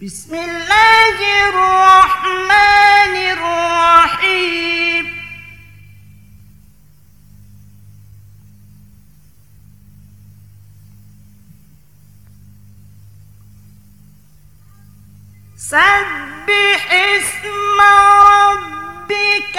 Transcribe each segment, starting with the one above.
بسم اللہ الرحمن الرحیم سبح اسم ربك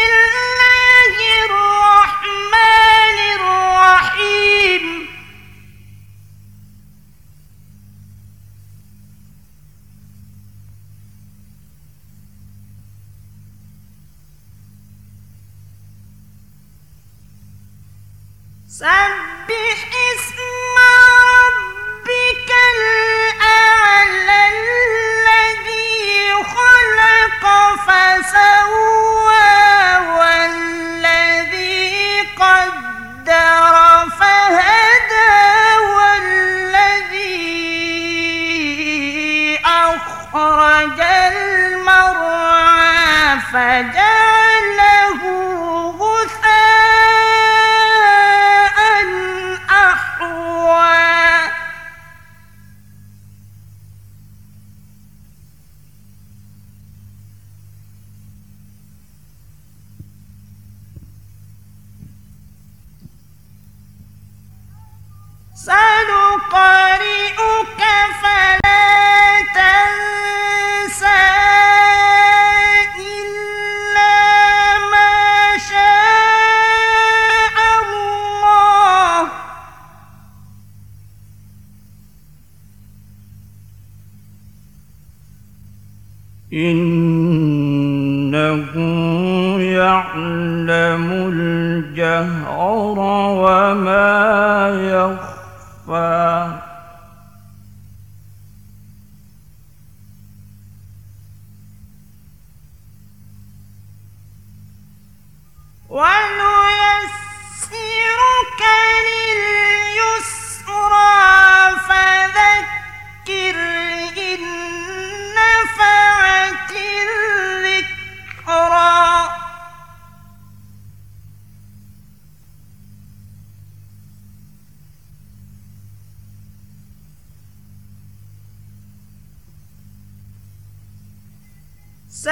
سبح سنقرئك فلا تنسى إلا يعلم الجهر وما يخفى What? سيذكر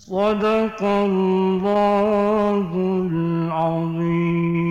صدق الله العظيم.